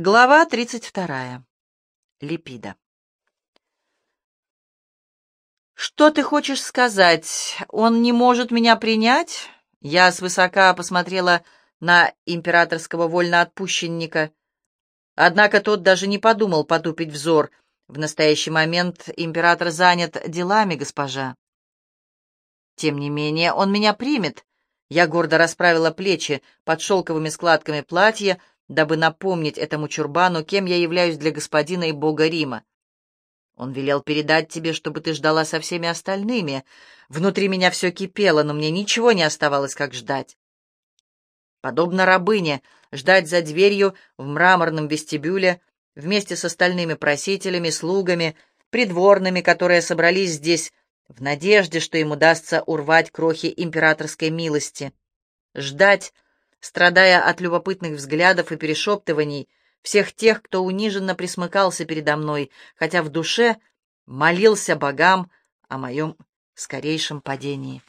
Глава 32. Липида. «Что ты хочешь сказать? Он не может меня принять?» Я свысока посмотрела на императорского вольноотпущенника. Однако тот даже не подумал потупить взор. В настоящий момент император занят делами, госпожа. Тем не менее, он меня примет. Я гордо расправила плечи под шелковыми складками платья, дабы напомнить этому чурбану, кем я являюсь для господина и бога Рима. Он велел передать тебе, чтобы ты ждала со всеми остальными. Внутри меня все кипело, но мне ничего не оставалось, как ждать. Подобно рабыне, ждать за дверью в мраморном вестибюле вместе с остальными просителями, слугами, придворными, которые собрались здесь в надежде, что им удастся урвать крохи императорской милости. Ждать, страдая от любопытных взглядов и перешептываний всех тех, кто униженно присмыкался передо мной, хотя в душе молился богам о моем скорейшем падении.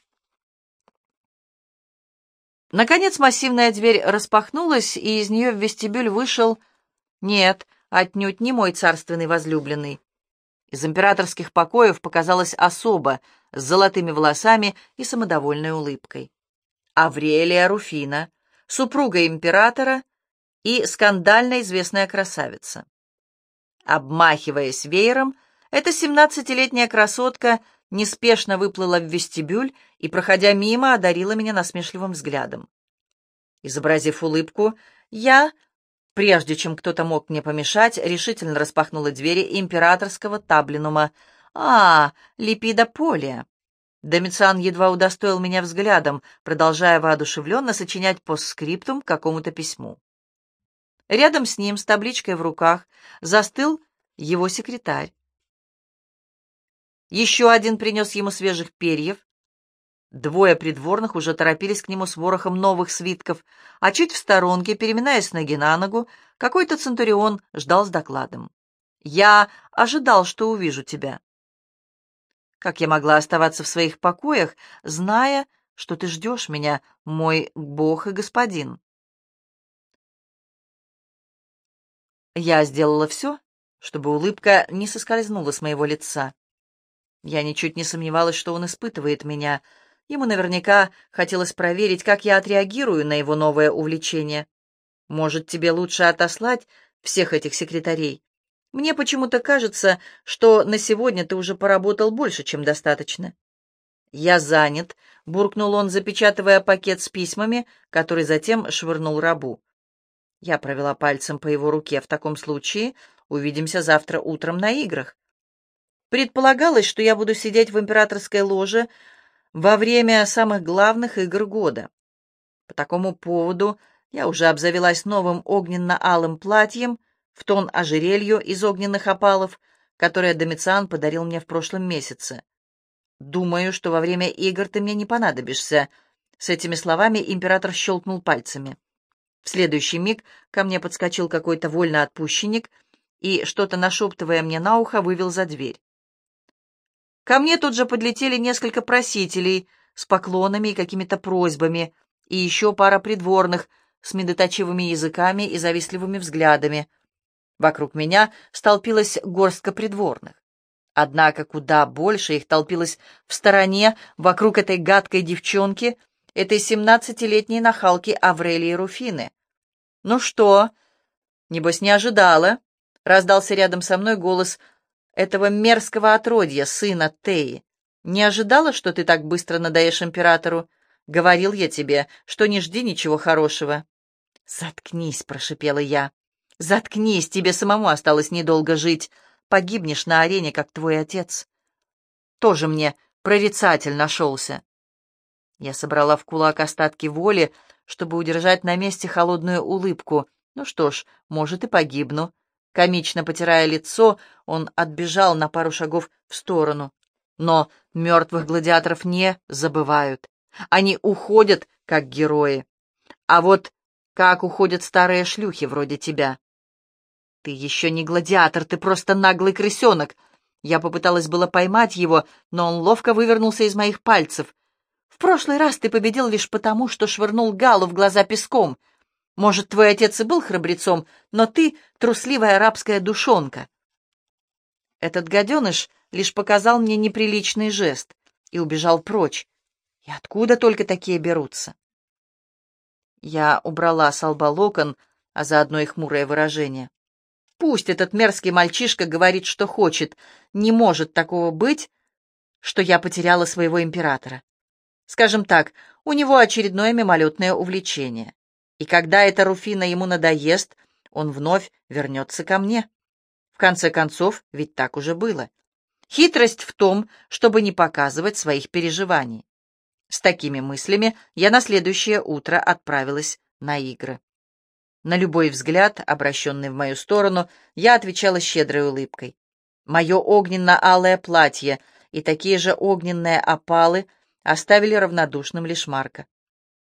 Наконец массивная дверь распахнулась, и из нее в вестибюль вышел... Нет, отнюдь не мой царственный возлюбленный. Из императорских покоев показалась особа с золотыми волосами и самодовольной улыбкой. Аврелия Руфина, супруга императора и скандально известная красавица. Обмахиваясь веером, эта семнадцатилетняя красотка неспешно выплыла в вестибюль и, проходя мимо, одарила меня насмешливым взглядом. Изобразив улыбку, я, прежде чем кто-то мог мне помешать, решительно распахнула двери императорского таблинума. «А, Липида Полия!» Домициан едва удостоил меня взглядом, продолжая воодушевленно сочинять постскриптум к какому-то письму. Рядом с ним, с табличкой в руках, застыл его секретарь. Еще один принес ему свежих перьев. Двое придворных уже торопились к нему с ворохом новых свитков, а чуть в сторонке, переминаясь ноги на ногу, какой-то центурион ждал с докладом. «Я ожидал, что увижу тебя». Как я могла оставаться в своих покоях, зная, что ты ждешь меня, мой бог и господин? Я сделала все, чтобы улыбка не соскользнула с моего лица. Я ничуть не сомневалась, что он испытывает меня. Ему наверняка хотелось проверить, как я отреагирую на его новое увлечение. Может, тебе лучше отослать всех этих секретарей? Мне почему-то кажется, что на сегодня ты уже поработал больше, чем достаточно. Я занят, буркнул он, запечатывая пакет с письмами, который затем швырнул рабу. Я провела пальцем по его руке. В таком случае увидимся завтра утром на играх. Предполагалось, что я буду сидеть в императорской ложе во время самых главных игр года. По такому поводу я уже обзавелась новым огненно-алым платьем, в тон ожерелью из огненных опалов, которое Домициан подарил мне в прошлом месяце. «Думаю, что во время игр ты мне не понадобишься». С этими словами император щелкнул пальцами. В следующий миг ко мне подскочил какой-то вольноотпущенник и, что-то нашептывая мне на ухо, вывел за дверь. Ко мне тут же подлетели несколько просителей с поклонами и какими-то просьбами, и еще пара придворных с медоточивыми языками и завистливыми взглядами — Вокруг меня столпилась горстка придворных. Однако куда больше их толпилось в стороне, вокруг этой гадкой девчонки, этой семнадцатилетней нахалки Аврелии Руфины. «Ну что?» «Небось, не ожидала?» — раздался рядом со мной голос этого мерзкого отродья, сына Теи. «Не ожидала, что ты так быстро надоешь императору? Говорил я тебе, что не жди ничего хорошего». «Заткнись», — прошипела я. Заткнись, тебе самому осталось недолго жить. Погибнешь на арене, как твой отец. Тоже мне прорицатель нашелся. Я собрала в кулак остатки воли, чтобы удержать на месте холодную улыбку. Ну что ж, может, и погибну. Комично потирая лицо, он отбежал на пару шагов в сторону. Но мертвых гладиаторов не забывают. Они уходят, как герои. А вот как уходят старые шлюхи вроде тебя. «Ты еще не гладиатор, ты просто наглый крысенок!» Я попыталась было поймать его, но он ловко вывернулся из моих пальцев. «В прошлый раз ты победил лишь потому, что швырнул Галу в глаза песком. Может, твой отец и был храбрецом, но ты — трусливая арабская душонка. Этот гаденыш лишь показал мне неприличный жест и убежал прочь. И откуда только такие берутся? Я убрала с лба локон, а заодно и хмурое выражение. Пусть этот мерзкий мальчишка говорит, что хочет. Не может такого быть, что я потеряла своего императора. Скажем так, у него очередное мимолетное увлечение. И когда эта Руфина ему надоест, он вновь вернется ко мне. В конце концов, ведь так уже было. Хитрость в том, чтобы не показывать своих переживаний. С такими мыслями я на следующее утро отправилась на игры. На любой взгляд, обращенный в мою сторону, я отвечала щедрой улыбкой. Мое огненно-алое платье и такие же огненные опалы оставили равнодушным лишь Марка.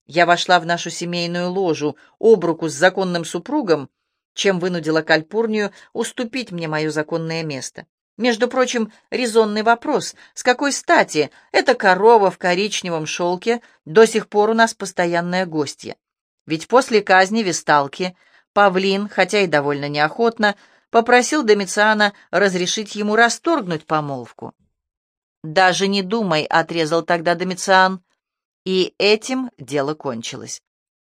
Я вошла в нашу семейную ложу об руку с законным супругом, чем вынудила Кальпурнию уступить мне мое законное место. Между прочим, резонный вопрос, с какой стати эта корова в коричневом шелке до сих пор у нас постоянная гостья? Ведь после казни Весталки Павлин, хотя и довольно неохотно, попросил Домициана разрешить ему расторгнуть помолвку. «Даже не думай», — отрезал тогда Домициан, и этим дело кончилось.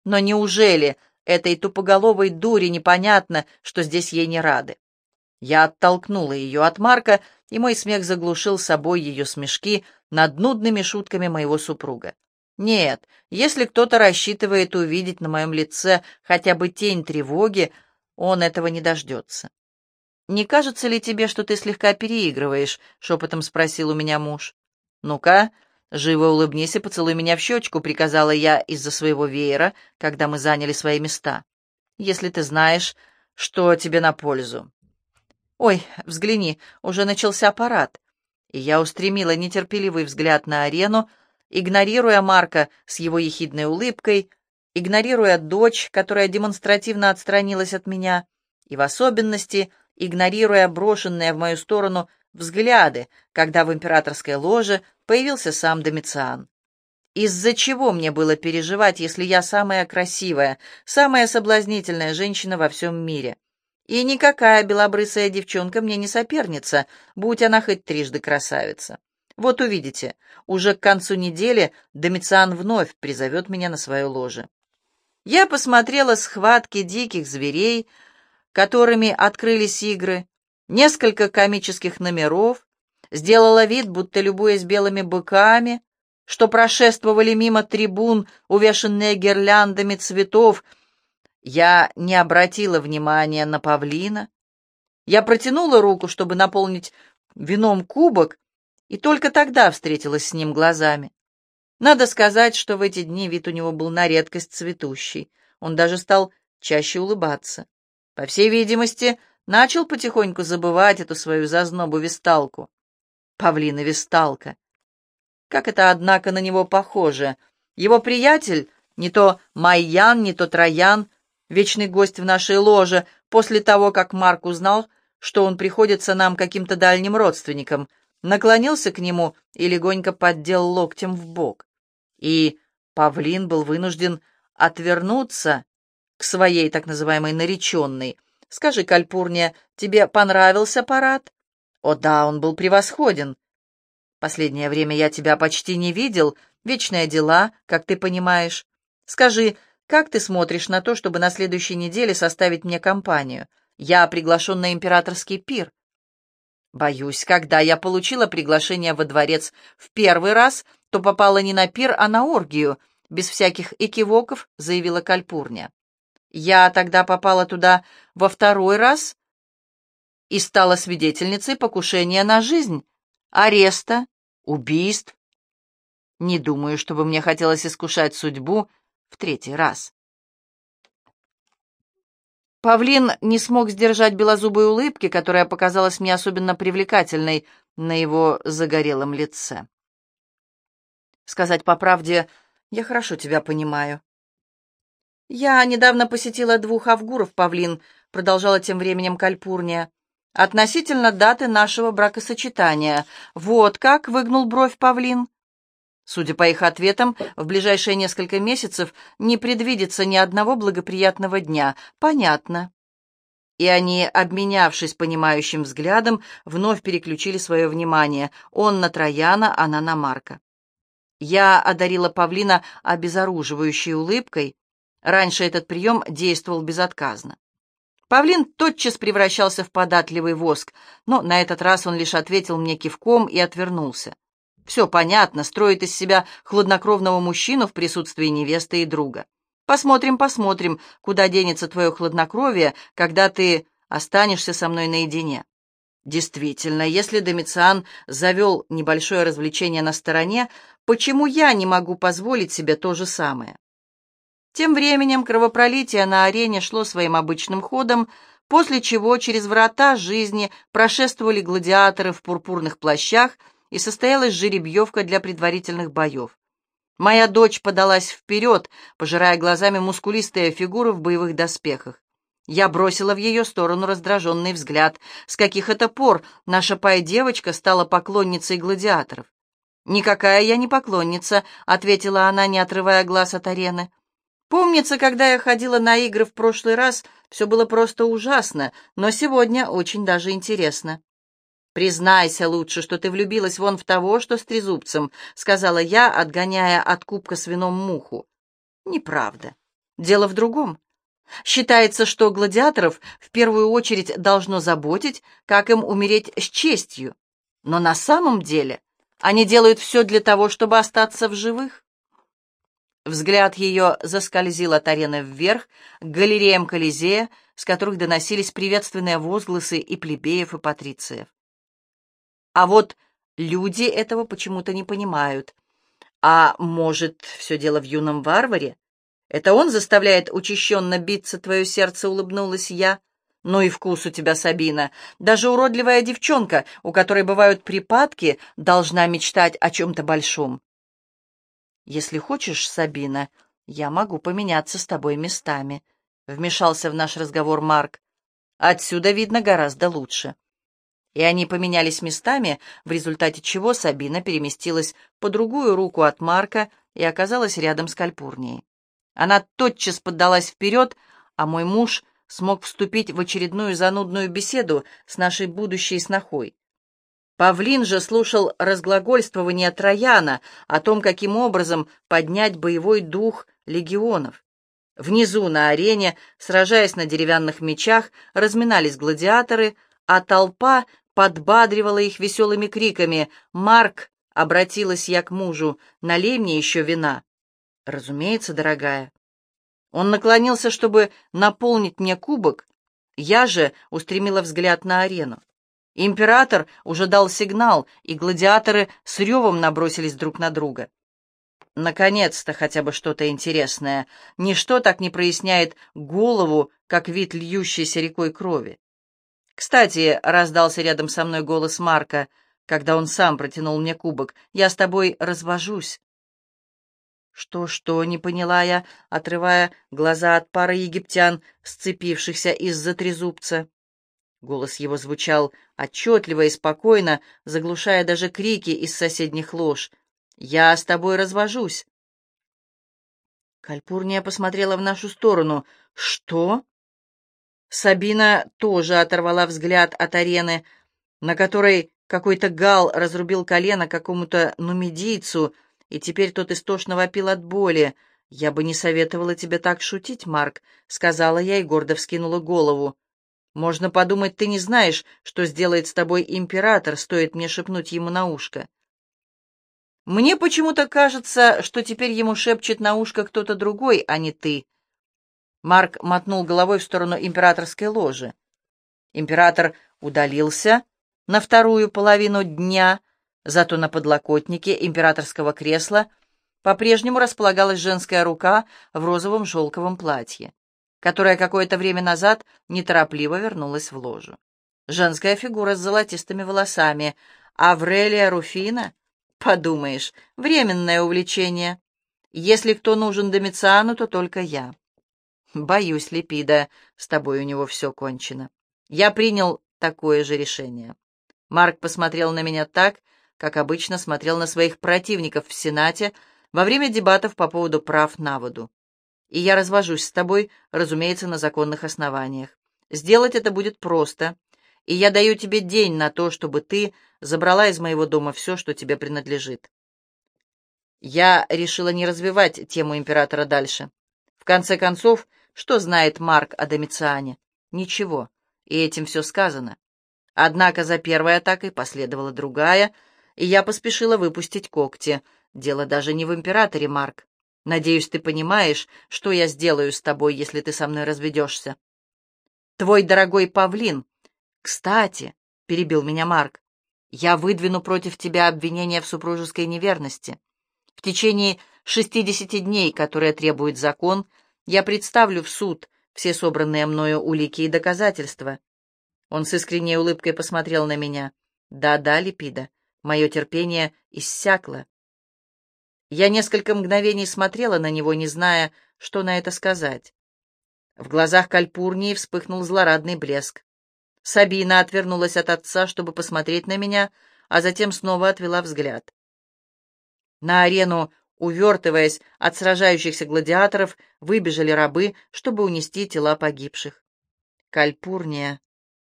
Но неужели этой тупоголовой дуре непонятно, что здесь ей не рады? Я оттолкнула ее от Марка, и мой смех заглушил собой ее смешки над нудными шутками моего супруга. Нет, если кто-то рассчитывает увидеть на моем лице хотя бы тень тревоги, он этого не дождется. «Не кажется ли тебе, что ты слегка переигрываешь?» — шепотом спросил у меня муж. «Ну-ка, живо улыбнись и поцелуй меня в щечку», — приказала я из-за своего веера, когда мы заняли свои места. «Если ты знаешь, что тебе на пользу». «Ой, взгляни, уже начался парад». И я устремила нетерпеливый взгляд на арену, игнорируя Марка с его ехидной улыбкой, игнорируя дочь, которая демонстративно отстранилась от меня, и в особенности игнорируя брошенные в мою сторону взгляды, когда в императорской ложе появился сам Домициан. Из-за чего мне было переживать, если я самая красивая, самая соблазнительная женщина во всем мире? И никакая белобрысая девчонка мне не соперница, будь она хоть трижды красавица. Вот увидите, уже к концу недели Домициан вновь призовет меня на свое ложе. Я посмотрела схватки диких зверей, которыми открылись игры, несколько комических номеров, сделала вид, будто любуясь белыми быками, что прошествовали мимо трибун, увешанные гирляндами цветов, я не обратила внимания на павлина. Я протянула руку, чтобы наполнить вином кубок, и только тогда встретилась с ним глазами. Надо сказать, что в эти дни вид у него был на редкость цветущий. Он даже стал чаще улыбаться. По всей видимости, начал потихоньку забывать эту свою зазнобу-висталку. Павлина Висталка. Как это, однако, на него похоже. Его приятель, не то Майян, не то Троян, вечный гость в нашей ложе, после того, как Марк узнал, что он приходится нам каким-то дальним родственникам, наклонился к нему и легонько поддел локтем в бок. И павлин был вынужден отвернуться к своей так называемой нареченной. «Скажи, Кальпурния, тебе понравился парад?» «О да, он был превосходен. Последнее время я тебя почти не видел, вечные дела, как ты понимаешь. Скажи, как ты смотришь на то, чтобы на следующей неделе составить мне компанию? Я приглашен на императорский пир. Боюсь, когда я получила приглашение во дворец в первый раз, то попала не на пир, а на оргию, без всяких экивоков, заявила Кальпурня. Я тогда попала туда во второй раз и стала свидетельницей покушения на жизнь, ареста, убийств. Не думаю, чтобы мне хотелось искушать судьбу в третий раз. Павлин не смог сдержать белозубой улыбки, которая показалась мне особенно привлекательной на его загорелом лице. Сказать по правде, я хорошо тебя понимаю. Я недавно посетила двух авгуров, Павлин, продолжала тем временем Кальпурния. Относительно даты нашего бракосочетания. Вот как, выгнул бровь Павлин. Судя по их ответам, в ближайшие несколько месяцев не предвидится ни одного благоприятного дня. Понятно. И они, обменявшись понимающим взглядом, вновь переключили свое внимание. Он на Трояна, она на Марка. Я одарила павлина обезоруживающей улыбкой. Раньше этот прием действовал безотказно. Павлин тотчас превращался в податливый воск, но на этот раз он лишь ответил мне кивком и отвернулся. Все понятно, строит из себя хладнокровного мужчину в присутствии невесты и друга. Посмотрим, посмотрим, куда денется твое хладнокровие, когда ты останешься со мной наедине. Действительно, если Домициан завел небольшое развлечение на стороне, почему я не могу позволить себе то же самое? Тем временем кровопролитие на арене шло своим обычным ходом, после чего через врата жизни прошествовали гладиаторы в пурпурных плащах и состоялась жеребьевка для предварительных боев. Моя дочь подалась вперед, пожирая глазами мускулистые фигуры в боевых доспехах. Я бросила в ее сторону раздраженный взгляд. С каких это пор наша пай-девочка стала поклонницей гладиаторов? «Никакая я не поклонница», — ответила она, не отрывая глаз от арены. «Помнится, когда я ходила на игры в прошлый раз, все было просто ужасно, но сегодня очень даже интересно». «Признайся лучше, что ты влюбилась вон в того, что с трезубцем», — сказала я, отгоняя от кубка с вином муху. «Неправда. Дело в другом. Считается, что гладиаторов в первую очередь должно заботить, как им умереть с честью. Но на самом деле они делают все для того, чтобы остаться в живых». Взгляд ее заскользил от арены вверх к галереям Колизея, с которых доносились приветственные возгласы и плебеев, и патрициев. А вот люди этого почему-то не понимают. А может, все дело в юном варваре? Это он заставляет учащенно биться твое сердце, улыбнулась я. Ну и вкус у тебя, Сабина. Даже уродливая девчонка, у которой бывают припадки, должна мечтать о чем-то большом. Если хочешь, Сабина, я могу поменяться с тобой местами, — вмешался в наш разговор Марк. Отсюда видно гораздо лучше и они поменялись местами, в результате чего Сабина переместилась по другую руку от Марка и оказалась рядом с Кальпурнией. Она тотчас поддалась вперед, а мой муж смог вступить в очередную занудную беседу с нашей будущей снохой. Павлин же слушал разглагольствование Трояна о том, каким образом поднять боевой дух легионов. Внизу на арене, сражаясь на деревянных мечах, разминались гладиаторы, а толпа подбадривала их веселыми криками. «Марк!» — обратилась я к мужу. «Налей мне еще вина». «Разумеется, дорогая». Он наклонился, чтобы наполнить мне кубок. Я же устремила взгляд на арену. Император уже дал сигнал, и гладиаторы с ревом набросились друг на друга. Наконец-то хотя бы что-то интересное. Ничто так не проясняет голову, как вид льющейся рекой крови. «Кстати», — раздался рядом со мной голос Марка, когда он сам протянул мне кубок, — «я с тобой развожусь». «Что-что?» — не поняла я, отрывая глаза от пары египтян, сцепившихся из-за трезубца. Голос его звучал отчетливо и спокойно, заглушая даже крики из соседних лож. «Я с тобой развожусь». Кальпурния посмотрела в нашу сторону. «Что?» Сабина тоже оторвала взгляд от арены, на которой какой-то гал разрубил колено какому-то нумидийцу, и теперь тот истошно вопил от боли. «Я бы не советовала тебе так шутить, Марк», — сказала я и гордо вскинула голову. «Можно подумать, ты не знаешь, что сделает с тобой император, стоит мне шепнуть ему на ушко». Мне почему-то кажется, что теперь ему шепчет на ушко кто-то другой, а не ты. Марк мотнул головой в сторону императорской ложи. Император удалился на вторую половину дня, зато на подлокотнике императорского кресла по-прежнему располагалась женская рука в розовом шелковом платье, которая какое-то время назад неторопливо вернулась в ложу. Женская фигура с золотистыми волосами. Аврелия Руфина? Подумаешь, временное увлечение. Если кто нужен Домициану, то только я. Боюсь, Липида, с тобой у него все кончено. Я принял такое же решение. Марк посмотрел на меня так, как обычно, смотрел на своих противников в Сенате во время дебатов по поводу прав на воду. И я развожусь с тобой, разумеется, на законных основаниях. Сделать это будет просто, и я даю тебе день на то, чтобы ты забрала из моего дома все, что тебе принадлежит. Я решила не развивать тему императора дальше. В конце концов, что знает Марк о Домициане? Ничего, и этим все сказано. Однако за первой атакой последовала другая, и я поспешила выпустить когти. Дело даже не в императоре, Марк. Надеюсь, ты понимаешь, что я сделаю с тобой, если ты со мной разведешься. Твой дорогой павлин. Кстати, — перебил меня Марк, — я выдвину против тебя обвинение в супружеской неверности. В течение шестидесяти дней, которые требует закон, я представлю в суд все собранные мною улики и доказательства. Он с искренней улыбкой посмотрел на меня. Да-да, Липида, мое терпение иссякло. Я несколько мгновений смотрела на него, не зная, что на это сказать. В глазах Кальпурнии вспыхнул злорадный блеск. Сабина отвернулась от отца, чтобы посмотреть на меня, а затем снова отвела взгляд. На арену, увертываясь от сражающихся гладиаторов, выбежали рабы, чтобы унести тела погибших. Кальпурния,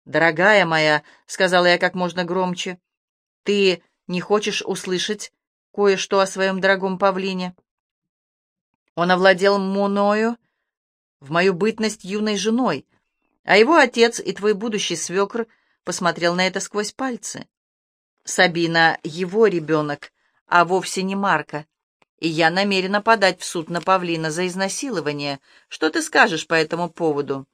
дорогая моя, — сказала я как можно громче, — ты не хочешь услышать кое-что о своем дорогом павлине. Он овладел мною в мою бытность юной женой, а его отец и твой будущий свекр посмотрел на это сквозь пальцы. Сабина — его ребенок, а вовсе не Марка, и я намерена подать в суд на Павлина за изнасилование. Что ты скажешь по этому поводу?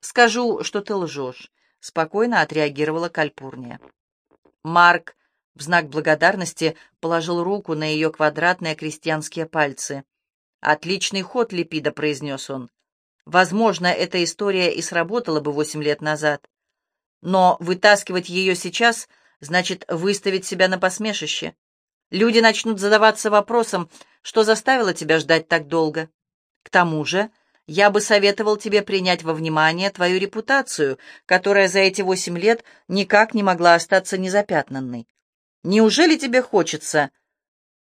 Скажу, что ты лжешь, — спокойно отреагировала Кальпурния. Марк в знак благодарности положил руку на ее квадратные крестьянские пальцы. «Отличный ход, Липида», — произнес он. «Возможно, эта история и сработала бы восемь лет назад. Но вытаскивать ее сейчас значит выставить себя на посмешище. Люди начнут задаваться вопросом, что заставило тебя ждать так долго. К тому же, я бы советовал тебе принять во внимание твою репутацию, которая за эти восемь лет никак не могла остаться незапятнанной. Неужели тебе хочется,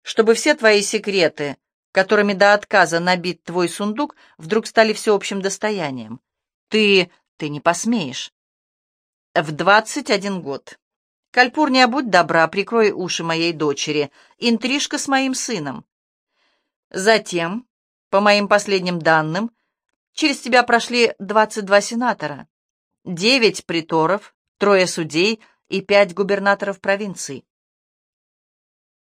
чтобы все твои секреты, которыми до отказа набит твой сундук, вдруг стали всеобщим достоянием? Ты... ты не посмеешь. В двадцать один год. Кальпурния, будь добра, прикрой уши моей дочери. Интрижка с моим сыном. Затем, по моим последним данным, через тебя прошли двадцать два сенатора, девять приторов, трое судей и пять губернаторов провинций.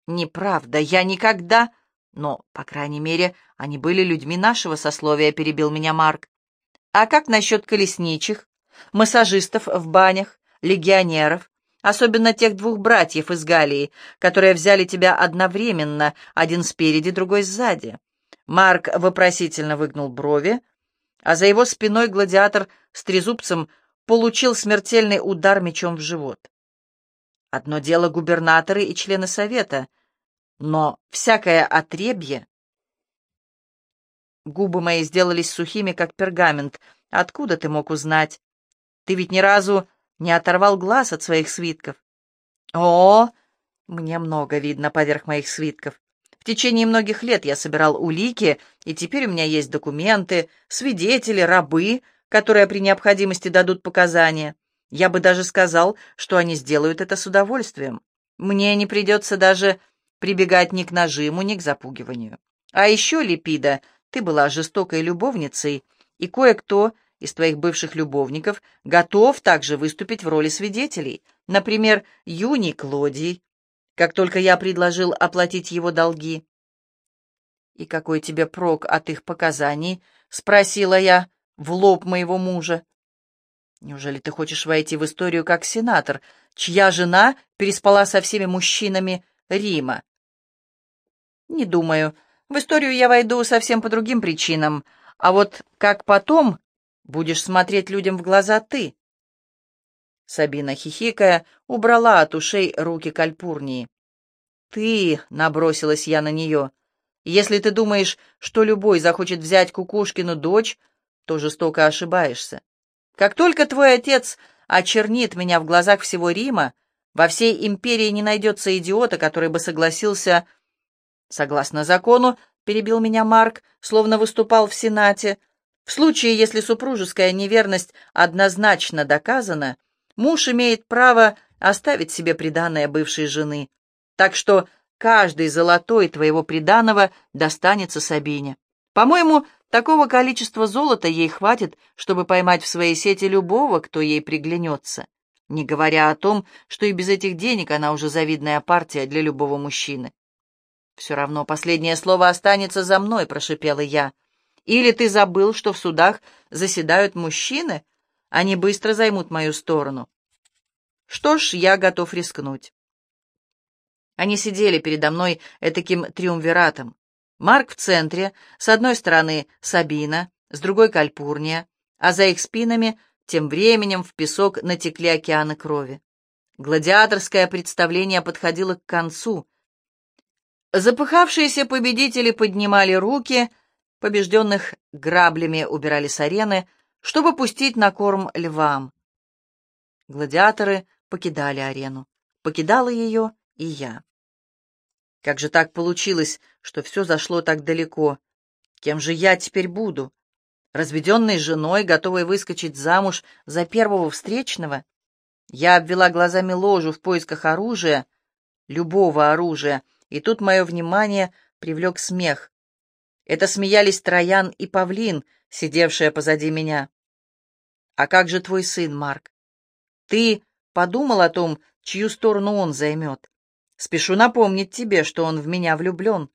«Неправда, я никогда...» «Но, по крайней мере, они были людьми нашего сословия», — перебил меня Марк. «А как насчет колесничих, массажистов в банях, легионеров, особенно тех двух братьев из Галлии, которые взяли тебя одновременно, один спереди, другой сзади?» Марк вопросительно выгнул брови, а за его спиной гладиатор с трезубцем получил смертельный удар мечом в живот. Одно дело губернаторы и члены совета, но всякое отребье... Губы мои сделались сухими, как пергамент. Откуда ты мог узнать? Ты ведь ни разу не оторвал глаз от своих свитков. О, мне много видно поверх моих свитков. В течение многих лет я собирал улики, и теперь у меня есть документы, свидетели, рабы, которые при необходимости дадут показания. Я бы даже сказал, что они сделают это с удовольствием. Мне не придется даже прибегать ни к нажиму, ни к запугиванию. А еще, Липида, ты была жестокой любовницей, и кое-кто из твоих бывших любовников готов также выступить в роли свидетелей, например, Юний Клодий, как только я предложил оплатить его долги. «И какой тебе прок от их показаний?» — спросила я в лоб моего мужа. Неужели ты хочешь войти в историю как сенатор, чья жена переспала со всеми мужчинами Рима? Не думаю. В историю я войду совсем по другим причинам. А вот как потом будешь смотреть людям в глаза ты? Сабина, хихикая, убрала от ушей руки Кальпурнии. «Ты!» — набросилась я на нее. «Если ты думаешь, что любой захочет взять Кукушкину дочь, то жестоко ошибаешься. Как только твой отец очернит меня в глазах всего Рима, Во всей империи не найдется идиота, который бы согласился... Согласно закону, перебил меня Марк, словно выступал в Сенате, в случае, если супружеская неверность однозначно доказана, муж имеет право оставить себе приданное бывшей жены. Так что каждый золотой твоего приданого достанется Сабине. По-моему, такого количества золота ей хватит, чтобы поймать в своей сети любого, кто ей приглянется. Не говоря о том, что и без этих денег она уже завидная партия для любого мужчины. «Все равно последнее слово останется за мной», — прошипела я. «Или ты забыл, что в судах заседают мужчины? Они быстро займут мою сторону». Что ж, я готов рискнуть. Они сидели передо мной этаким триумвиратом. Марк в центре, с одной стороны Сабина, с другой Кальпурния, а за их спинами тем временем в песок натекли океаны крови. Гладиаторское представление подходило к концу. Запыхавшиеся победители поднимали руки, побежденных граблями убирали с арены, чтобы пустить на корм львам. Гладиаторы покидали арену. Покидала ее и я. Как же так получилось, что все зашло так далеко? Кем же я теперь буду? Разведенной женой, готовой выскочить замуж за первого встречного? Я обвела глазами ложу в поисках оружия, любого оружия, и тут мое внимание привлек смех. Это смеялись Троян и Павлин, сидевшие позади меня. «А как же твой сын, Марк? Ты подумал о том, чью сторону он займет? Спешу напомнить тебе, что он в меня влюблен.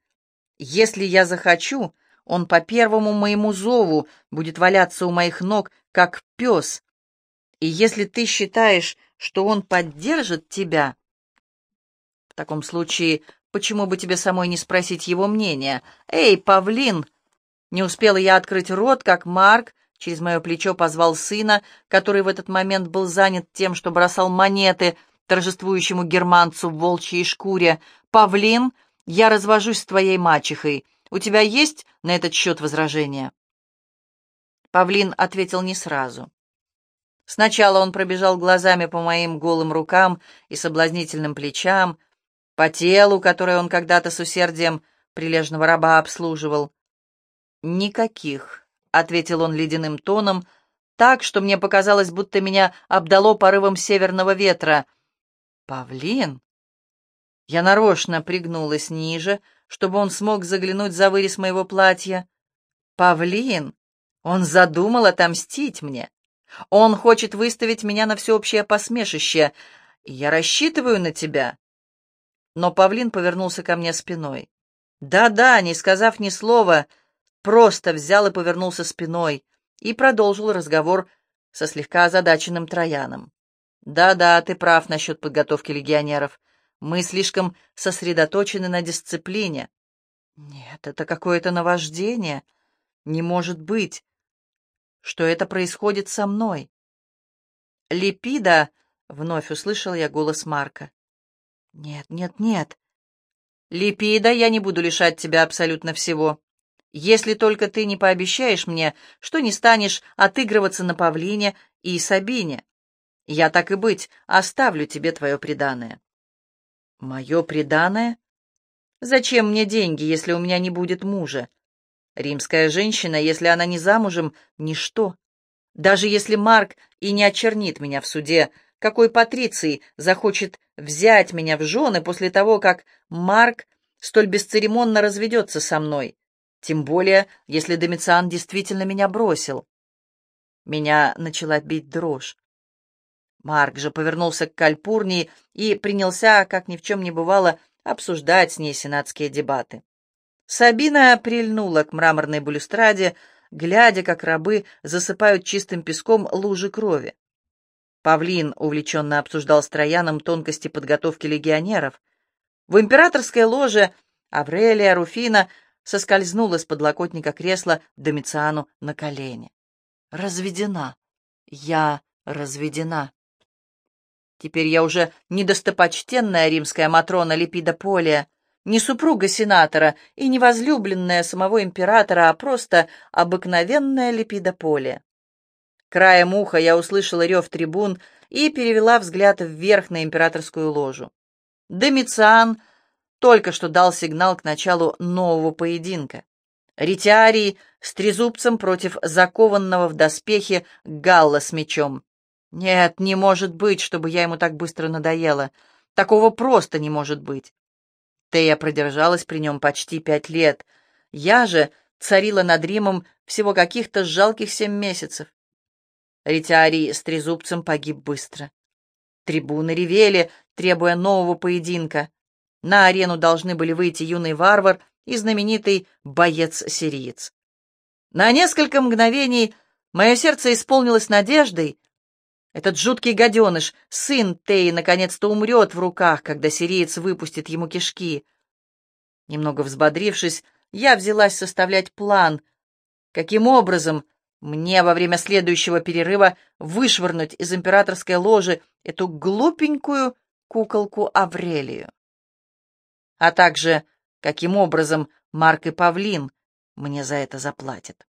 Если я захочу, он по первому моему зову будет валяться у моих ног, как пес. И если ты считаешь, что он поддержит тебя, в таком случае, почему бы тебе самой не спросить его мнения? Эй, павлин! Не успела я открыть рот, как Марк через мое плечо позвал сына, который в этот момент был занят тем, что бросал монеты торжествующему германцу в волчьей шкуре. «Павлин, я развожусь с твоей мачехой. У тебя есть на этот счет возражения?» Павлин ответил не сразу. Сначала он пробежал глазами по моим голым рукам и соблазнительным плечам, по телу, которое он когда-то с усердием прилежного раба обслуживал. «Никаких», — ответил он ледяным тоном, так, что мне показалось, будто меня обдало порывом северного ветра. «Павлин?» Я нарочно пригнулась ниже, чтобы он смог заглянуть за вырез моего платья. «Павлин! Он задумал отомстить мне. Он хочет выставить меня на всеобщее посмешище. Я рассчитываю на тебя». Но Павлин повернулся ко мне спиной. «Да-да», не сказав ни слова, просто взял и повернулся спиной и продолжил разговор со слегка озадаченным Трояном. «Да-да, ты прав насчет подготовки легионеров. Мы слишком сосредоточены на дисциплине. Нет, это какое-то наваждение. Не может быть, что это происходит со мной. Липида, вновь услышал я голос Марка. Нет, нет, нет. Липида, я не буду лишать тебя абсолютно всего. Если только ты не пообещаешь мне, что не станешь отыгрываться на Павлине и Сабине. Я, так и быть, оставлю тебе твое преданное. Мое преданное? Зачем мне деньги, если у меня не будет мужа? Римская женщина, если она не замужем, ничто. Даже если Марк и не очернит меня в суде, какой патриций захочет взять меня в жены после того, как Марк столь бесцеремонно разведется со мной? Тем более, если Домициан действительно меня бросил. Меня начала бить дрожь. Марк же повернулся к Кальпурнии и принялся, как ни в чем не бывало, обсуждать с ней сенатские дебаты. Сабина прильнула к мраморной балюстраде, глядя, как рабы засыпают чистым песком лужи крови. Павлин увлеченно обсуждал с Трояном тонкости подготовки легионеров. В императорской ложе Аврелия Руфина соскользнула с подлокотника кресла Домициану на колени. «Разведена! Я разведена!» Теперь я уже не достопочтенная римская Матрона Липида Полия, не супруга сенатора и не возлюбленная самого императора, а просто обыкновенная Липида Полия. Краем уха я услышала рев трибун и перевела взгляд вверх на императорскую ложу. Домициан только что дал сигнал к началу нового поединка. Ритиарий с трезубцем против закованного в доспехи Галла с мечом. Нет, не может быть, чтобы я ему так быстро надоела. Такого просто не может быть. Тея продержалась при нем почти пять лет. Я же царила над Римом всего каких-то жалких семь месяцев. Ритиарий с трезубцем погиб быстро. Трибуны ревели, требуя нового поединка. На арену должны были выйти юный варвар и знаменитый боец-сириец. На несколько мгновений мое сердце исполнилось надеждой. Этот жуткий гаденыш, сын Теи, наконец-то умрет в руках, когда сириец выпустит ему кишки. Немного взбодрившись, я взялась составлять план, каким образом мне во время следующего перерыва вышвырнуть из императорской ложи эту глупенькую куколку Аврелию. А также, каким образом Марк и Павлин мне за это заплатят.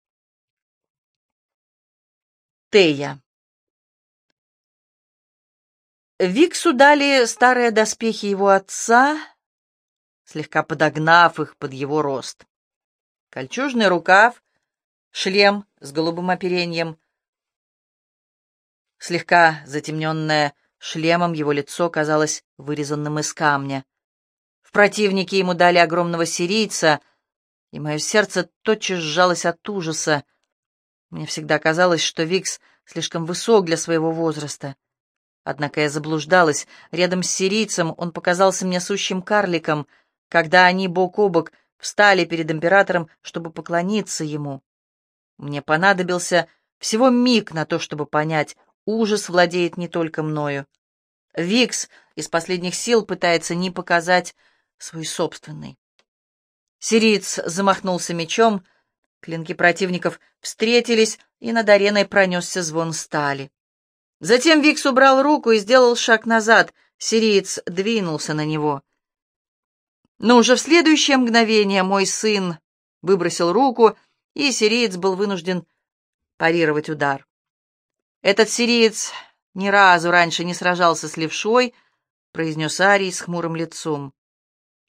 Тея. Виксу дали старые доспехи его отца, слегка подогнав их под его рост. Кольчужный рукав, шлем с голубым оперением. Слегка затемненное шлемом его лицо казалось вырезанным из камня. В противнике ему дали огромного сирийца, и мое сердце тотчас сжалось от ужаса. Мне всегда казалось, что Викс слишком высок для своего возраста. Однако я заблуждалась. Рядом с сирийцем он показался мне сущим карликом, когда они бок о бок встали перед императором, чтобы поклониться ему. Мне понадобился всего миг на то, чтобы понять, ужас владеет не только мною. Викс из последних сил пытается не показать свой собственный. Сириец замахнулся мечом, клинки противников встретились, и над ареной пронесся звон стали. Затем Викс убрал руку и сделал шаг назад, сириец двинулся на него. Но уже в следующее мгновение мой сын выбросил руку, и сириец был вынужден парировать удар. «Этот сириец ни разу раньше не сражался с левшой», — произнес Арий с хмурым лицом.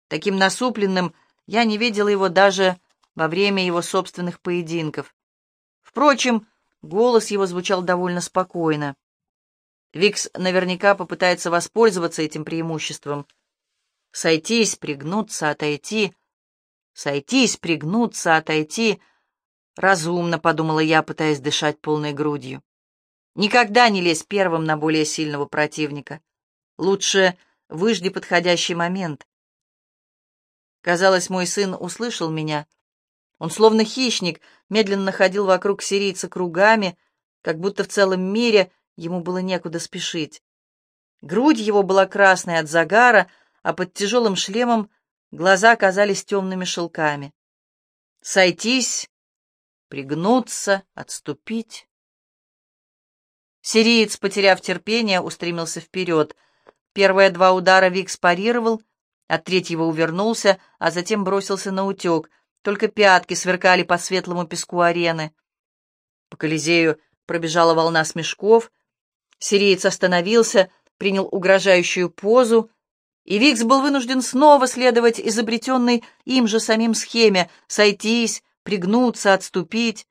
Таким насупленным я не видела его даже во время его собственных поединков. Впрочем, голос его звучал довольно спокойно. Викс наверняка попытается воспользоваться этим преимуществом. Сойтись, пригнуться, отойти. Сойтись, пригнуться, отойти — Разумно, подумала я, пытаясь дышать полной грудью. Никогда не лезь первым на более сильного противника. Лучше выжди подходящий момент. Казалось, мой сын услышал меня. Он, словно хищник, медленно ходил вокруг сирийца кругами, как будто в целом мире ему было некуда спешить. Грудь его была красной от загара, а под тяжелым шлемом глаза казались темными шелками. Сойтись пригнуться, отступить. Сириец, потеряв терпение, устремился вперед. Первые два удара Викс парировал, от третьего увернулся, а затем бросился на утек. Только пятки сверкали по светлому песку арены. По Колизею пробежала волна смешков. Сириец остановился, принял угрожающую позу, и Викс был вынужден снова следовать изобретенной им же самим схеме — сойтись, пригнуться, отступить.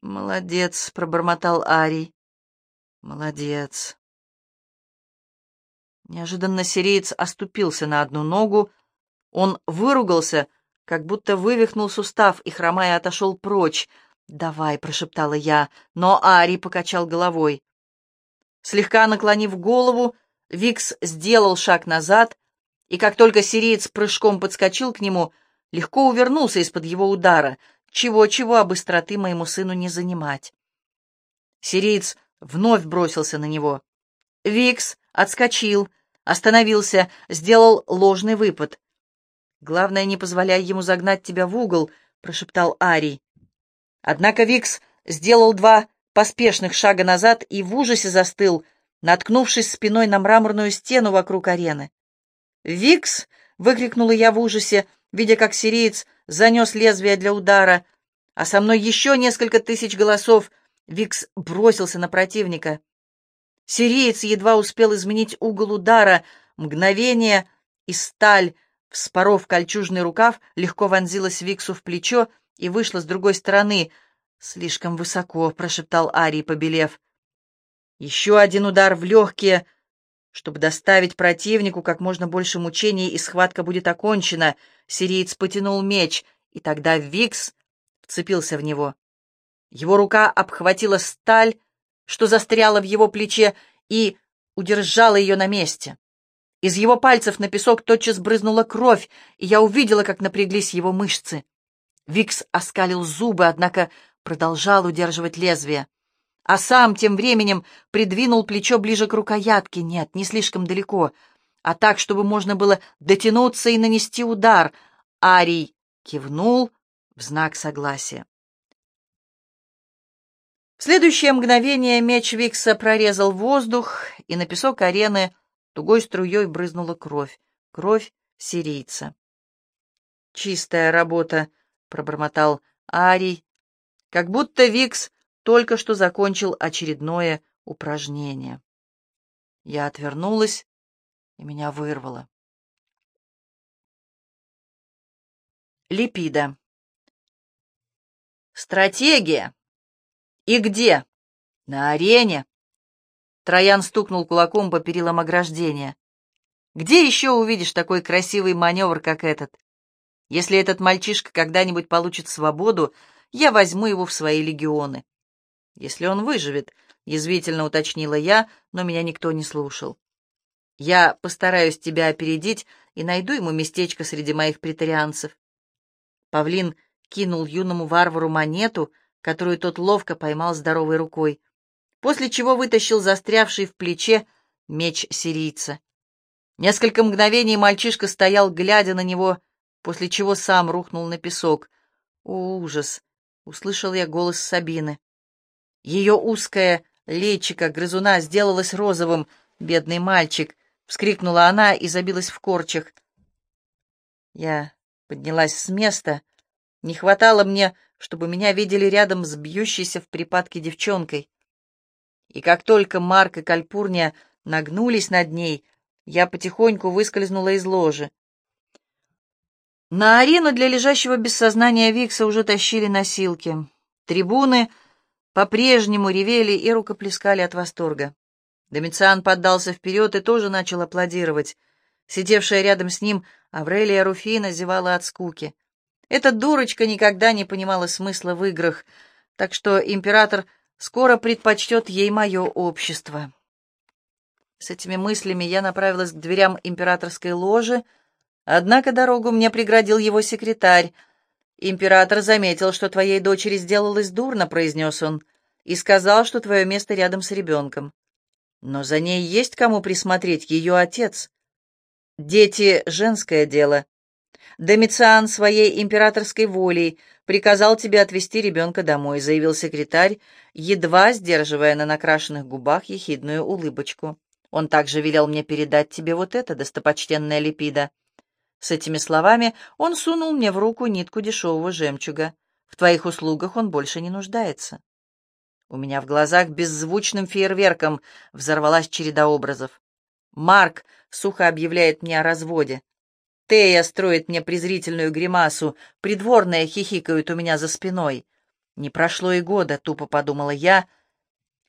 «Молодец», — пробормотал Арий. «Молодец». Неожиданно сириец оступился на одну ногу. Он выругался, как будто вывихнул сустав и, хромая, отошел прочь. «Давай», — прошептала я, но Арий покачал головой. Слегка наклонив голову, Викс сделал шаг назад, и как только сириец прыжком подскочил к нему — легко увернулся из-под его удара, чего-чего, а быстроты моему сыну не занимать. Сириец вновь бросился на него. Викс отскочил, остановился, сделал ложный выпад. «Главное, не позволяй ему загнать тебя в угол», — прошептал Арий. Однако Викс сделал два поспешных шага назад и в ужасе застыл, наткнувшись спиной на мраморную стену вокруг арены. «Викс!» — выкрикнула я в ужасе, видя, как сириец занес лезвие для удара, а со мной еще несколько тысяч голосов Викс бросился на противника. Сириец едва успел изменить угол удара. Мгновение, и сталь, вспоров кольчужный рукав, легко вонзилась Виксу в плечо и вышла с другой стороны. «Слишком высоко», — прошептал Арий, побелев. Еще один удар в легкие, чтобы доставить противнику как можно больше мучений, и схватка будет окончена. Сириец потянул меч, и тогда Викс вцепился в него. Его рука обхватила сталь, что застряла в его плече, и удержала ее на месте. Из его пальцев на песок тотчас брызнула кровь, и я увидела, как напряглись его мышцы. Викс оскалил зубы, однако продолжал удерживать лезвие а сам тем временем придвинул плечо ближе к рукоятке, нет, не слишком далеко, а так, чтобы можно было дотянуться и нанести удар. Арий кивнул в знак согласия. В следующее мгновение меч Викса прорезал воздух, и на песок арены тугой струей брызнула кровь, кровь сирийца. «Чистая работа», — пробормотал Арий, как будто Викс только что закончил очередное упражнение. Я отвернулась, и меня вырвало. Липида. Стратегия. И где? На арене. Троян стукнул кулаком по перилам ограждения. Где еще увидишь такой красивый маневр, как этот? Если этот мальчишка когда-нибудь получит свободу, я возьму его в свои легионы. «Если он выживет», — язвительно уточнила я, но меня никто не слушал. «Я постараюсь тебя опередить и найду ему местечко среди моих претарианцев». Павлин кинул юному варвару монету, которую тот ловко поймал здоровой рукой, после чего вытащил застрявший в плече меч сирийца. Несколько мгновений мальчишка стоял, глядя на него, после чего сам рухнул на песок. «О, ужас!» — услышал я голос Сабины. Ее узкое личико грызуна сделалось розовым. «Бедный мальчик!» — вскрикнула она и забилась в корчах. Я поднялась с места. Не хватало мне, чтобы меня видели рядом с бьющейся в припадке девчонкой. И как только Марк и Кальпурния нагнулись над ней, я потихоньку выскользнула из ложи. На арену для лежащего без сознания Викса уже тащили носилки. Трибуны по-прежнему ревели и рукоплескали от восторга. Домициан поддался вперед и тоже начал аплодировать. Сидевшая рядом с ним Аврелия Руфина зевала от скуки. Эта дурочка никогда не понимала смысла в играх, так что император скоро предпочтет ей мое общество. С этими мыслями я направилась к дверям императорской ложи, однако дорогу мне преградил его секретарь, «Император заметил, что твоей дочери сделалось дурно», — произнес он, «и сказал, что твое место рядом с ребенком. Но за ней есть кому присмотреть, ее отец. Дети — женское дело. Домициан своей императорской волей приказал тебе отвезти ребенка домой», — заявил секретарь, едва сдерживая на накрашенных губах ехидную улыбочку. «Он также велел мне передать тебе вот это, достопочтенная Липида». С этими словами он сунул мне в руку нитку дешевого жемчуга. В твоих услугах он больше не нуждается. У меня в глазах беззвучным фейерверком взорвалась череда образов. Марк сухо объявляет мне о разводе. Тея строит мне презрительную гримасу, придворные хихикают у меня за спиной. Не прошло и года, тупо подумала я,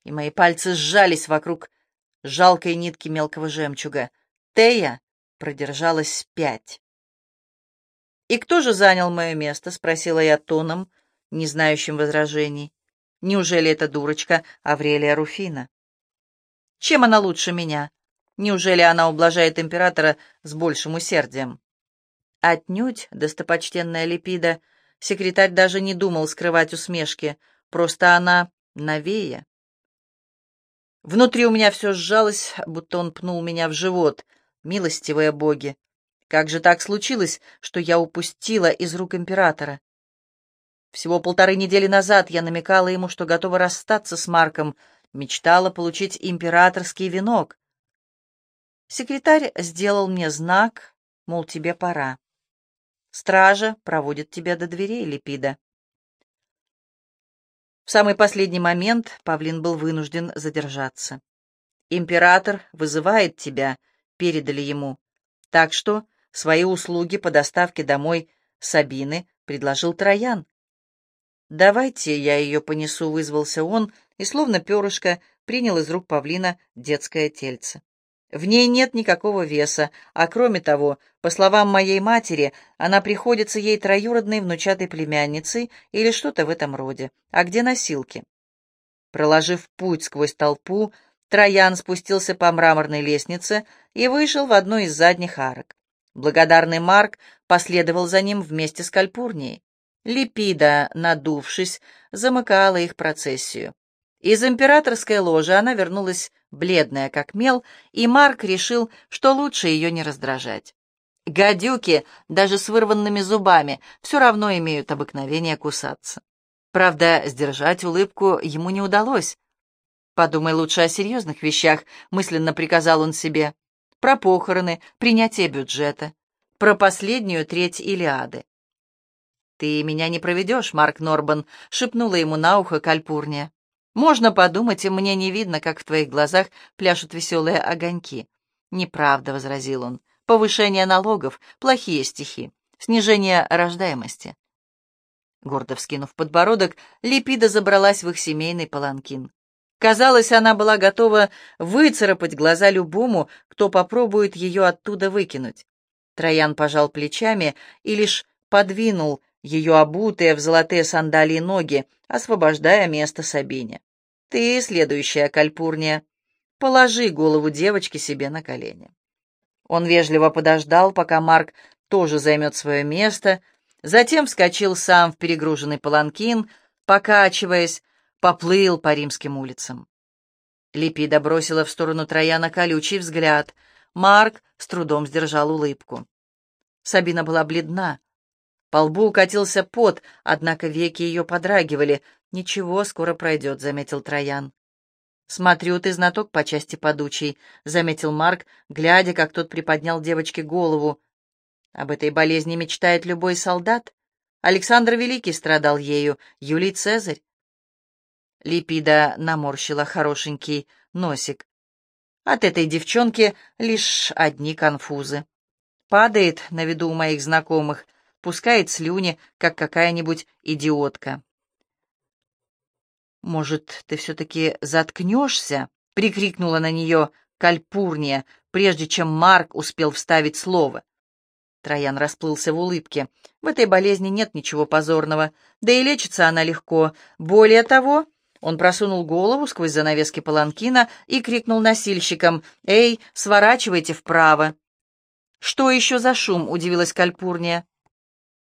и мои пальцы сжались вокруг жалкой нитки мелкого жемчуга. Тея продержалась пять. «И кто же занял мое место?» — спросила я тоном, не знающим возражений. «Неужели эта дурочка Аврелия Руфина?» «Чем она лучше меня? Неужели она ублажает императора с большим усердием?» «Отнюдь, достопочтенная Липида», секретарь даже не думал скрывать усмешки, просто она новее. Внутри у меня все сжалось, будто он пнул меня в живот — милостивые боги! Как же так случилось, что я упустила из рук императора? Всего полторы недели назад я намекала ему, что готова расстаться с Марком, мечтала получить императорский венок. Секретарь сделал мне знак, мол, тебе пора. Стража проводит тебя до дверей, Липида. В самый последний момент павлин был вынужден задержаться. «Император вызывает тебя», — передали ему. Так что свои услуги по доставке домой Сабины предложил Троян. «Давайте я ее понесу», — вызвался он, и, словно перышко, принял из рук павлина детское тельце. В ней нет никакого веса, а кроме того, по словам моей матери, она приходится ей троюродной внучатой племянницей или что-то в этом роде. А где носилки? Проложив путь сквозь толпу, Троян спустился по мраморной лестнице и вышел в одну из задних арок. Благодарный Марк последовал за ним вместе с Кальпурнией. Липида, надувшись, замыкала их процессию. Из императорской ложи она вернулась бледная как мел, и Марк решил, что лучше ее не раздражать. Гадюки, даже с вырванными зубами, все равно имеют обыкновение кусаться. Правда, сдержать улыбку ему не удалось. «Подумай лучше о серьезных вещах», — мысленно приказал он себе. «Про похороны, принятие бюджета, про последнюю треть Илиады». «Ты меня не проведешь, Марк Норбан», — шепнула ему на ухо Кальпурния. Можно подумать, и мне не видно, как в твоих глазах пляшут веселые огоньки. Неправда, — возразил он. Повышение налогов — плохие стихи. Снижение рождаемости. Гордо вскинув подбородок, Липида забралась в их семейный паланкин. Казалось, она была готова выцарапать глаза любому, кто попробует ее оттуда выкинуть. Троян пожал плечами и лишь подвинул ее обутые в золотые сандалии ноги, освобождая место Сабине. Ты, следующая кальпурния, положи голову девочки себе на колени. Он вежливо подождал, пока Марк тоже займет свое место, затем вскочил сам в перегруженный паланкин, покачиваясь, поплыл по римским улицам. Липида бросила в сторону Трояна колючий взгляд. Марк с трудом сдержал улыбку. Сабина была бледна. По лбу укатился пот, однако веки ее подрагивали. «Ничего, скоро пройдет», — заметил Троян. «Смотрю, ты знаток по части подучий», — заметил Марк, глядя, как тот приподнял девочке голову. «Об этой болезни мечтает любой солдат. Александр Великий страдал ею, Юлий Цезарь». Липида наморщила хорошенький носик. От этой девчонки лишь одни конфузы. Падает на виду у моих знакомых, пускает слюни, как какая-нибудь идиотка. «Может, ты все-таки заткнешься?» — прикрикнула на нее Кальпурния, прежде чем Марк успел вставить слово. Троян расплылся в улыбке. «В этой болезни нет ничего позорного, да и лечится она легко. Более того...» Он просунул голову сквозь занавески паланкина и крикнул носильщикам «Эй, сворачивайте вправо!» «Что еще за шум?» — удивилась Кальпурния.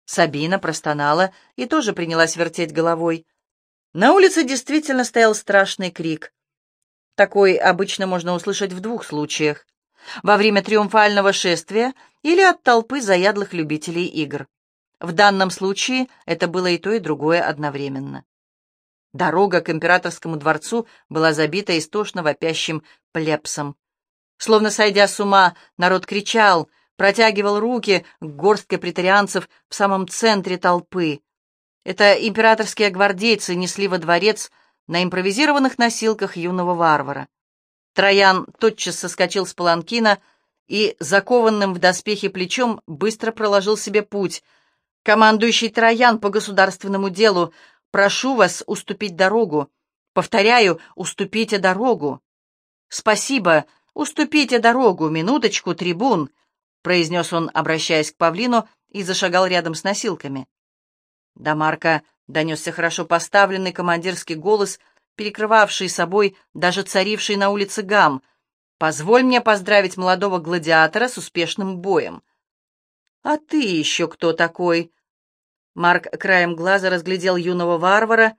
Сабина простонала и тоже принялась вертеть головой. На улице действительно стоял страшный крик. Такой обычно можно услышать в двух случаях. Во время триумфального шествия или от толпы заядлых любителей игр. В данном случае это было и то, и другое одновременно. Дорога к императорскому дворцу была забита истошно вопящим плебсом. Словно сойдя с ума, народ кричал — протягивал руки к горстке претарианцев в самом центре толпы. Это императорские гвардейцы несли во дворец на импровизированных носилках юного варвара. Троян тотчас соскочил с паланкина и, закованным в доспехи плечом, быстро проложил себе путь. «Командующий Троян по государственному делу, прошу вас уступить дорогу. Повторяю, уступите дорогу». «Спасибо, уступите дорогу, минуточку, трибун», произнес он, обращаясь к павлину, и зашагал рядом с носилками. До Марка донесся хорошо поставленный командирский голос, перекрывавший собой даже царивший на улице гам. «Позволь мне поздравить молодого гладиатора с успешным боем». «А ты еще кто такой?» Марк краем глаза разглядел юного варвара.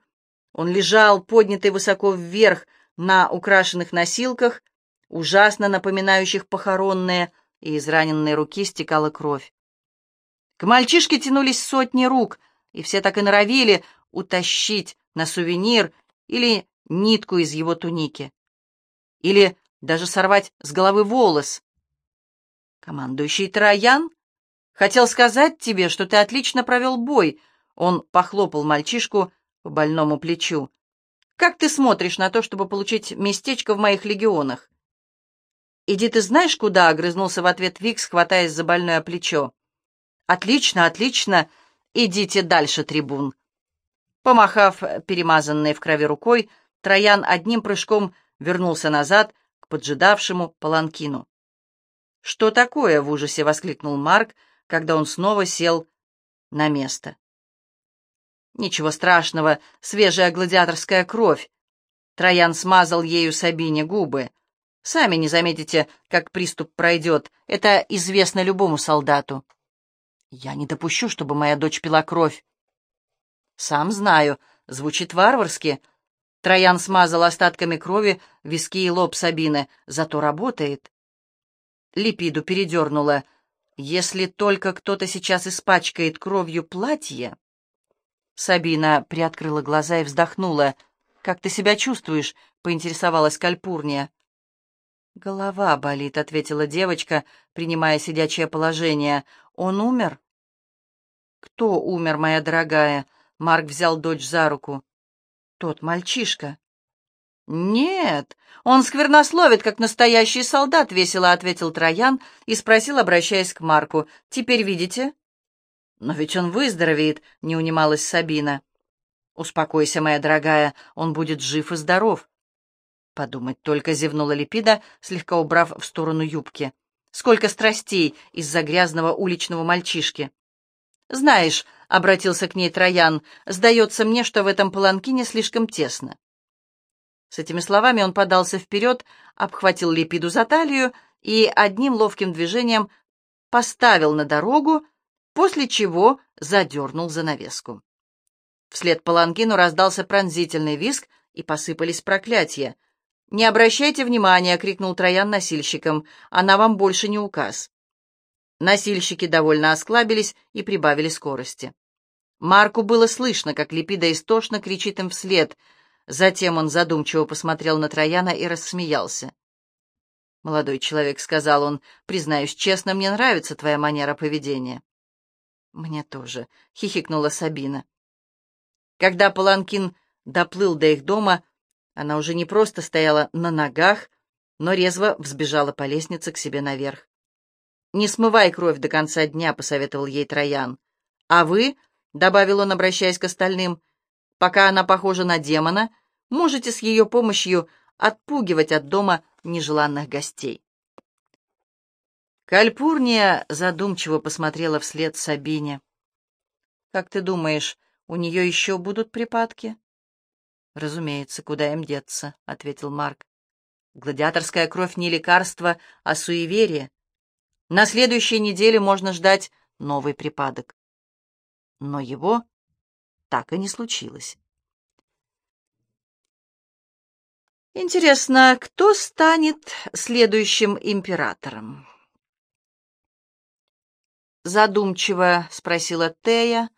Он лежал, поднятый высоко вверх, на украшенных носилках, ужасно напоминающих похоронные, и из раненной руки стекала кровь. К мальчишке тянулись сотни рук, и все так и норовили утащить на сувенир или нитку из его туники, или даже сорвать с головы волос. Командующий Троян хотел сказать тебе, что ты отлично провел бой. Он похлопал мальчишку по больному плечу. Как ты смотришь на то, чтобы получить местечко в моих легионах?» «Иди ты знаешь куда?» — огрызнулся в ответ Викс, хватаясь за больное плечо. «Отлично, отлично! Идите дальше, трибун!» Помахав перемазанной в крови рукой, Троян одним прыжком вернулся назад к поджидавшему паланкину. «Что такое?» — в ужасе воскликнул Марк, когда он снова сел на место. «Ничего страшного, свежая гладиаторская кровь». Троян смазал ею Сабине губы. «Сами не заметите, как приступ пройдет. Это известно любому солдату». «Я не допущу, чтобы моя дочь пила кровь». «Сам знаю. Звучит варварски». Троян смазал остатками крови виски и лоб Сабины. «Зато работает». Липиду передернула. «Если только кто-то сейчас испачкает кровью платье...» Сабина приоткрыла глаза и вздохнула. «Как ты себя чувствуешь?» — поинтересовалась Кальпурния. «Голова болит», — ответила девочка, принимая сидячее положение. «Он умер?» «Кто умер, моя дорогая?» — Марк взял дочь за руку. «Тот мальчишка». «Нет, он сквернословит, как настоящий солдат», — весело ответил Троян и спросил, обращаясь к Марку. «Теперь видите?» «Но ведь он выздоровеет», — не унималась Сабина. «Успокойся, моя дорогая, он будет жив и здоров». Подумать только зевнула Липида, слегка убрав в сторону юбки. «Сколько страстей из-за грязного уличного мальчишки!» «Знаешь», — обратился к ней Троян, — «сдается мне, что в этом паланкине слишком тесно». С этими словами он подался вперед, обхватил Липиду за талию и одним ловким движением поставил на дорогу, после чего задернул занавеску. Вслед паланкину раздался пронзительный визг, и посыпались проклятия. «Не обращайте внимания!» — крикнул Троян носильщикам. «Она вам больше не указ». Носильщики довольно осклабились и прибавили скорости. Марку было слышно, как Липида истошно кричит им вслед. Затем он задумчиво посмотрел на Трояна и рассмеялся. «Молодой человек», — сказал он, — «признаюсь честно, мне нравится твоя манера поведения». «Мне тоже», — хихикнула Сабина. Когда Паланкин доплыл до их дома, она уже не просто стояла на ногах, но резво взбежала по лестнице к себе наверх. «Не смывай кровь до конца дня», — посоветовал ей Троян. «А вы», — добавил он, обращаясь к остальным, — «пока она похожа на демона, можете с ее помощью отпугивать от дома нежеланных гостей». Кальпурния задумчиво посмотрела вслед Сабине. «Как ты думаешь, у нее еще будут припадки?» «Разумеется, куда им деться», — ответил Марк. «Гладиаторская кровь не лекарство, а суеверие. На следующей неделе можно ждать новый припадок». Но его так и не случилось. Интересно, кто станет следующим императором? Задумчиво спросила Тея,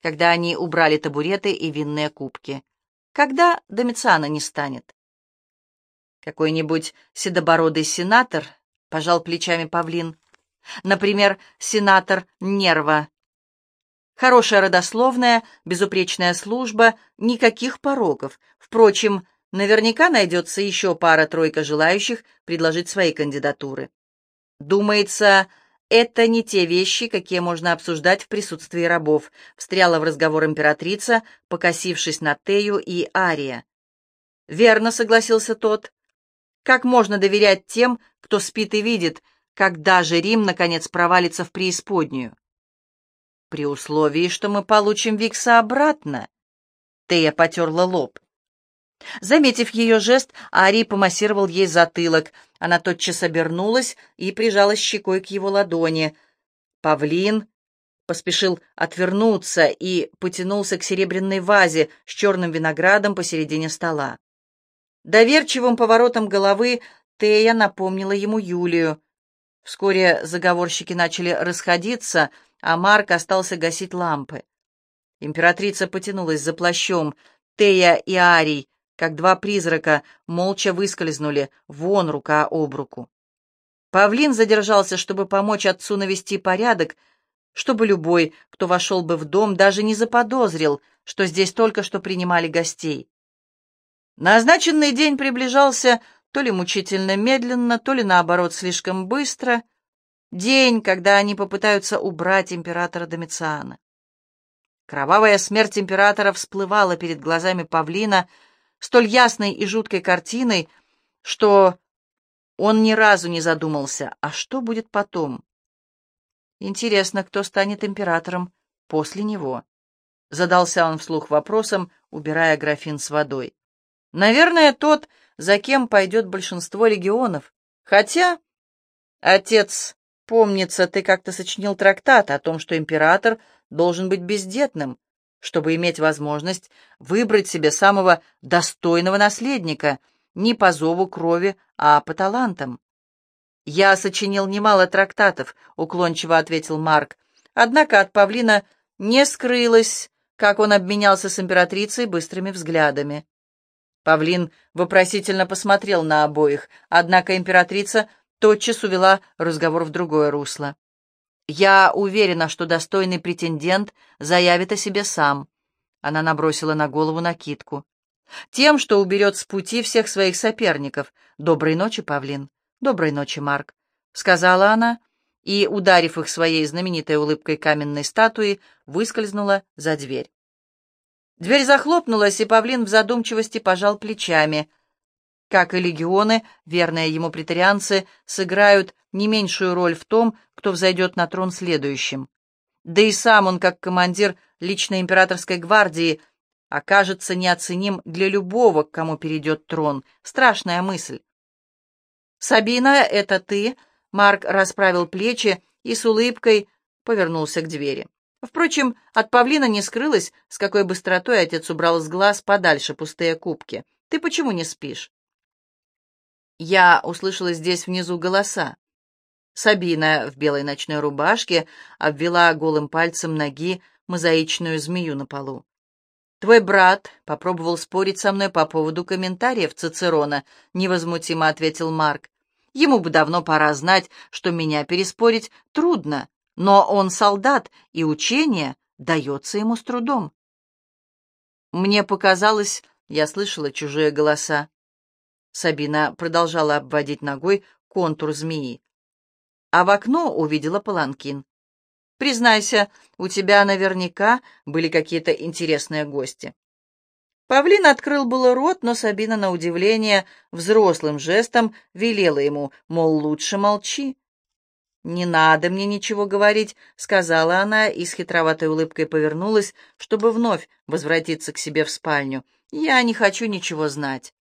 когда они убрали табуреты и винные кубки. Когда Домициана не станет? Какой-нибудь седобородый сенатор, пожал плечами павлин. Например, сенатор Нерва. Хорошая родословная, безупречная служба, никаких пороков. Впрочем, наверняка найдется еще пара-тройка желающих предложить свои кандидатуры. Думается, «Это не те вещи, какие можно обсуждать в присутствии рабов», — встряла в разговор императрица, покосившись на Тею и Ария. «Верно», — согласился тот. «Как можно доверять тем, кто спит и видит, когда же Рим, наконец, провалится в преисподнюю?» «При условии, что мы получим Викса обратно», — Тея потерла лоб. Заметив ее жест, Ари помассировал ей затылок. Она тотчас обернулась и прижалась щекой к его ладони. Павлин поспешил отвернуться и потянулся к серебряной вазе с черным виноградом посередине стола. Доверчивым поворотом головы Тея напомнила ему Юлию. Вскоре заговорщики начали расходиться, а Марк остался гасить лампы. Императрица потянулась за плащом. Тея и Арий как два призрака, молча выскользнули вон рука об руку. Павлин задержался, чтобы помочь отцу навести порядок, чтобы любой, кто вошел бы в дом, даже не заподозрил, что здесь только что принимали гостей. Назначенный день приближался то ли мучительно медленно, то ли наоборот слишком быстро. День, когда они попытаются убрать императора Домициана. Кровавая смерть императора всплывала перед глазами павлина столь ясной и жуткой картиной, что он ни разу не задумался, а что будет потом? Интересно, кто станет императором после него? Задался он вслух вопросом, убирая графин с водой. Наверное, тот, за кем пойдет большинство легионов. Хотя, отец, помнится, ты как-то сочинил трактат о том, что император должен быть бездетным, чтобы иметь возможность выбрать себе самого достойного наследника, не по зову крови, а по талантам. «Я сочинил немало трактатов», — уклончиво ответил Марк. Однако от павлина не скрылось, как он обменялся с императрицей быстрыми взглядами. Павлин вопросительно посмотрел на обоих, однако императрица тотчас увела разговор в другое русло. «Я уверена, что достойный претендент заявит о себе сам». Она набросила на голову накидку. «Тем, что уберет с пути всех своих соперников. Доброй ночи, Павлин. Доброй ночи, Марк», — сказала она, и, ударив их своей знаменитой улыбкой каменной статуи, выскользнула за дверь. Дверь захлопнулась, и Павлин в задумчивости пожал плечами — как и легионы, верные ему претарианцы сыграют не меньшую роль в том, кто взойдет на трон следующим. Да и сам он, как командир личной императорской гвардии, окажется неоценим для любого, к кому перейдет трон. Страшная мысль. «Сабина, это ты?» Марк расправил плечи и с улыбкой повернулся к двери. Впрочем, от павлина не скрылось, с какой быстротой отец убрал с глаз подальше пустые кубки. «Ты почему не спишь?» Я услышала здесь внизу голоса. Сабина в белой ночной рубашке обвела голым пальцем ноги мозаичную змею на полу. «Твой брат попробовал спорить со мной по поводу комментариев Цицерона», — невозмутимо ответил Марк. «Ему бы давно пора знать, что меня переспорить трудно, но он солдат, и учение дается ему с трудом». Мне показалось, я слышала чужие голоса. Сабина продолжала обводить ногой контур змеи. А в окно увидела паланкин. «Признайся, у тебя наверняка были какие-то интересные гости». Павлин открыл было рот, но Сабина, на удивление, взрослым жестом велела ему, мол, лучше молчи. «Не надо мне ничего говорить», — сказала она и с хитроватой улыбкой повернулась, чтобы вновь возвратиться к себе в спальню. «Я не хочу ничего знать».